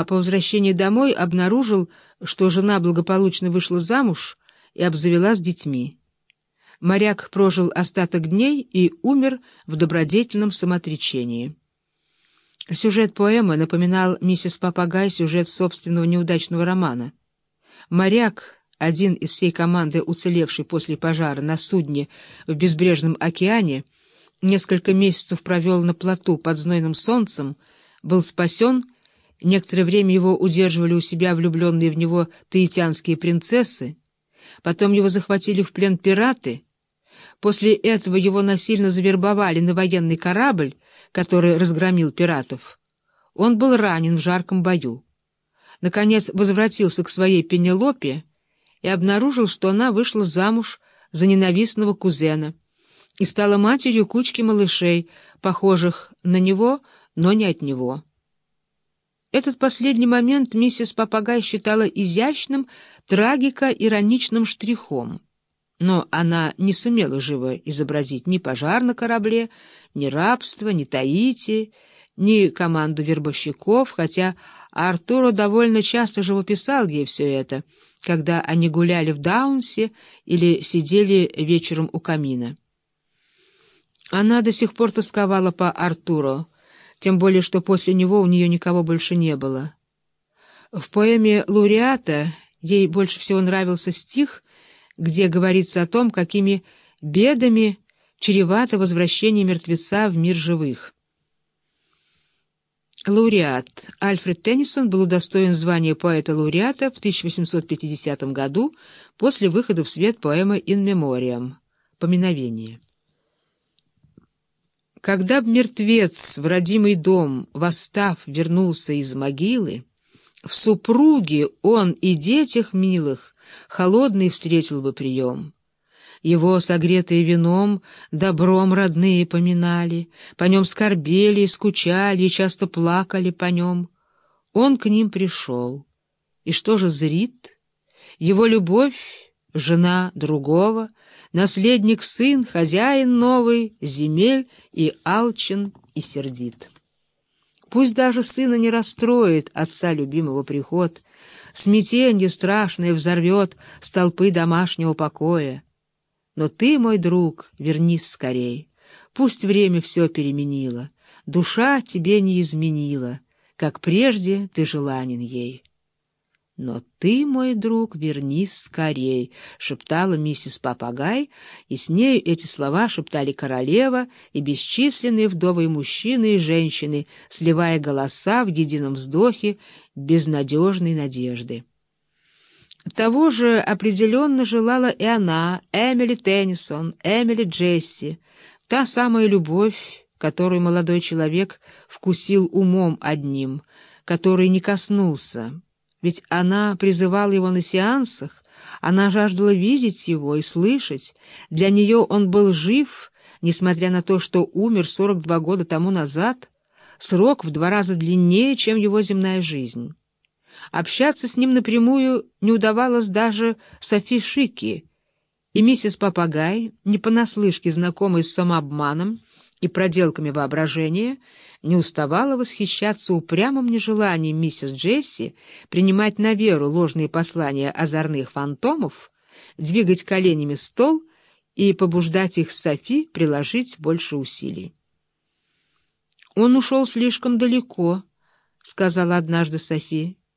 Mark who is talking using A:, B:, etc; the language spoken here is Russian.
A: а по возвращении домой обнаружил, что жена благополучно вышла замуж и обзавелась детьми. Моряк прожил остаток дней и умер в добродетельном самоотречении. Сюжет поэмы напоминал миссис Папагай сюжет собственного неудачного романа. Моряк, один из всей команды, уцелевший после пожара на судне в безбрежном океане, несколько месяцев провел на плоту под знойным солнцем, был спасен, некоторое время его удерживали у себя влюбленные в него таитянские принцессы, потом его захватили в плен пираты — После этого его насильно завербовали на военный корабль, который разгромил пиратов. Он был ранен в жарком бою. Наконец возвратился к своей Пенелопе и обнаружил, что она вышла замуж за ненавистного кузена и стала матерью кучки малышей, похожих на него, но не от него. Этот последний момент миссис Попагай считала изящным, трагико-ироничным штрихом но она не сумела живо изобразить ни пожар на корабле, ни рабство, ни Таити, ни команду вербовщиков, хотя Артуро довольно часто живописал ей все это, когда они гуляли в Даунсе или сидели вечером у камина. Она до сих пор тосковала по Артуро, тем более что после него у нее никого больше не было. В поэме «Лауреата» ей больше всего нравился стих — где говорится о том, какими бедами чревато возвращение мертвеца в мир живых. Лауреат Альфред Теннисон был удостоен звания поэта-лауреата в 1850 году после выхода в свет поэмы «In Memoriam» «Поминовение». Когда б мертвец в родимый дом, восстав, вернулся из могилы, в супруге он и детях милых холодный встретил бы прием. Его, согретые вином, добром родные поминали, по нем скорбели и скучали, и часто плакали по нем. Он к ним пришел. И что же зрит? Его любовь, жена другого, наследник сын, хозяин новый, земель и алчен и сердит. Пусть даже сына не расстроит отца любимого приход — смятенье страшное взорвет столпы домашнего покоя. Но ты, мой друг, вернись скорей. Пусть время все переменило, душа тебе не изменила, как прежде ты желанен ей. «Но ты, мой друг, вернись скорей», — шептала миссис Папагай, и с нею эти слова шептали королева и бесчисленные вдовые мужчины и женщины, сливая голоса в едином вздохе безнадежной надежды. Того же определенно желала и она, Эмили Теннисон, Эмили Джесси, та самая любовь, которую молодой человек вкусил умом одним, который не коснулся, ведь она призывала его на сеансах, она жаждала видеть его и слышать. Для нее он был жив, несмотря на то, что умер 42 года тому назад, срок в два раза длиннее, чем его земная жизнь. Общаться с ним напрямую не удавалось даже Софи Шики, и миссис Папагай, не понаслышке знакомой с самообманом и проделками воображения, не уставала восхищаться упрямым нежеланием миссис Джесси принимать на веру ложные послания озорных фантомов, двигать коленями стол и побуждать их Софи приложить больше усилий. «Он ушел слишком далеко», — сказала однажды Софи.